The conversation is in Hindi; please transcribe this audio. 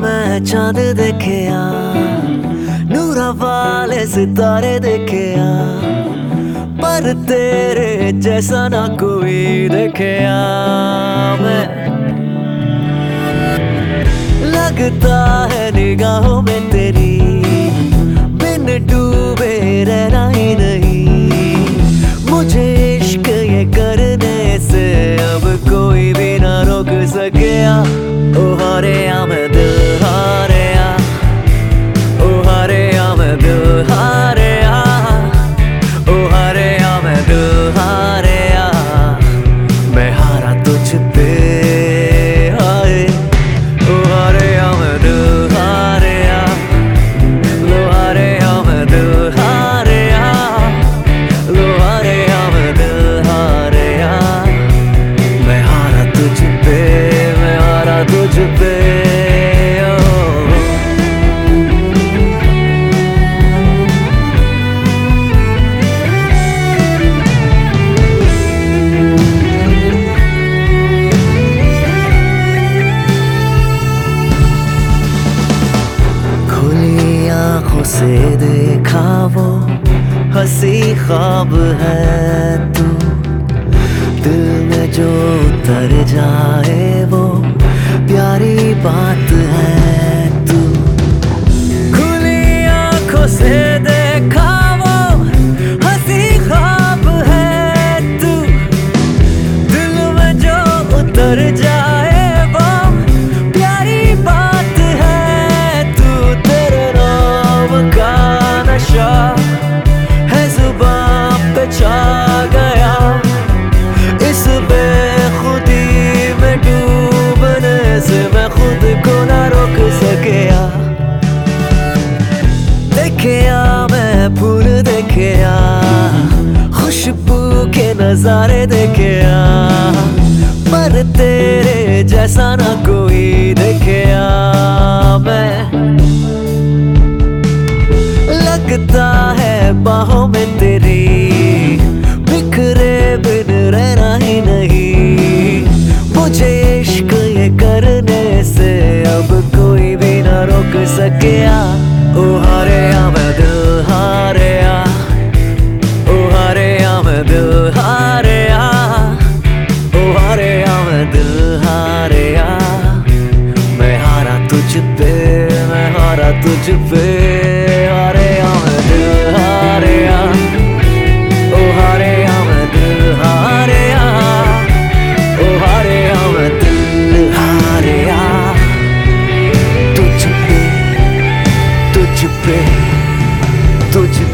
मैं चाँद देखे नूरा वाले सितारे देखे पर तेरे जैसा ना कोई देखे मैं। लगता है निगाहों में तेरी, बिन डूबे रहना देखा वो हसी ख्वाब है तू। दिल में जो उतर जाए वो प्यारी बात है तू। खुली आँखों से फूल आ खुशबू के नजारे देखे पर तेरे जैसा ना कोई देखे मैं। लगता है बाहों में तेरी दिल हारे ओ हारे मैं दिल हारे मैं हारा तुझ पे, मैं हारा तुझ पे। हारे मैं दिल हारे ओ हारे मैं दिल हारे ओ हारे तुझ पे तुझ पे